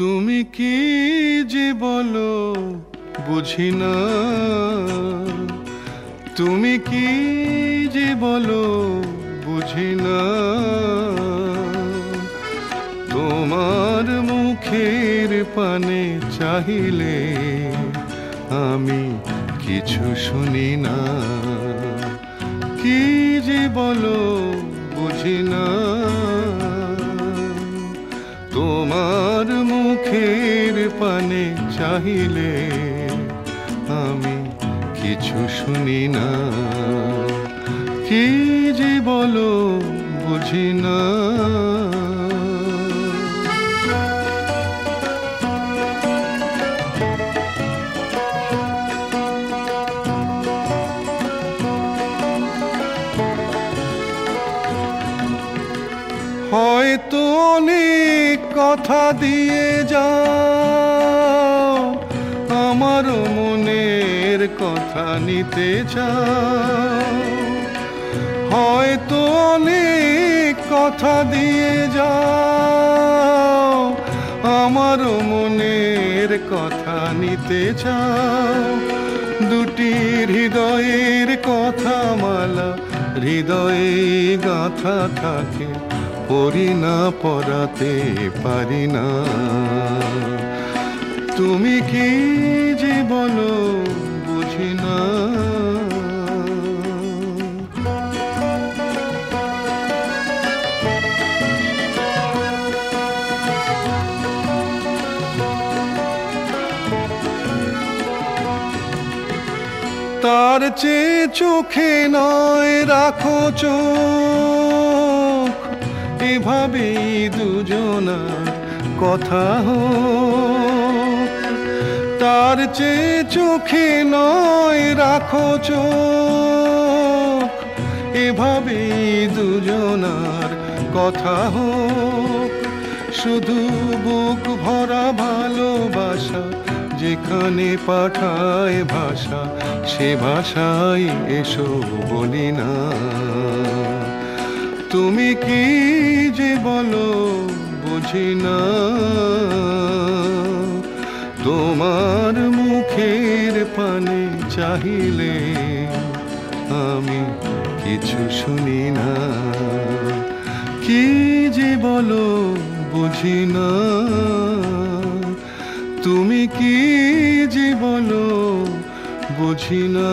তুমি কি যে বলো, বুঝি না। তুমি কি যে বলো, বুঝি না। তোমার মুখের পানে চাহিলে আমি কিছু শুনি না। কি যে বলো, বুঝি না। মুখের পানে চাহিলে আমি কিছু শুনি না। কি যে বলো বুঝি না। হয়তো অনেক কথা দিয়ে যাও, আমার মনের কথা নিতে চাও। হয়তো অনেক কথা দিয়ে যাও, আমার মনের কথা নিতে চাও। দুটি হৃদয়ের কথা মালা হৃদয়ে গাথা থাকে। পড়ি না, পড়াতে পারি না। তুমি কি যে বলো, বুঝি না। তার চেয়ে চোখে নয়, রাখো চোখ। এভাবেই দুজনার কথা হোক তার চেয়ে চোখে নয়, রাখো চোখ। এভাবে দুজনার কথা হোক শুধু বুক ভরা ভালোবাসা, যেখানে পাঠায় ভাষা, সে ভাষায় এসো বলি না। তুমি কি যে বলো, বুঝি না। তোমার মুখের পানে চাহিলে আমি কিছু শুনি না। কি যে বলো, বুঝি না। তুমি কি যে বলো, বুঝি না।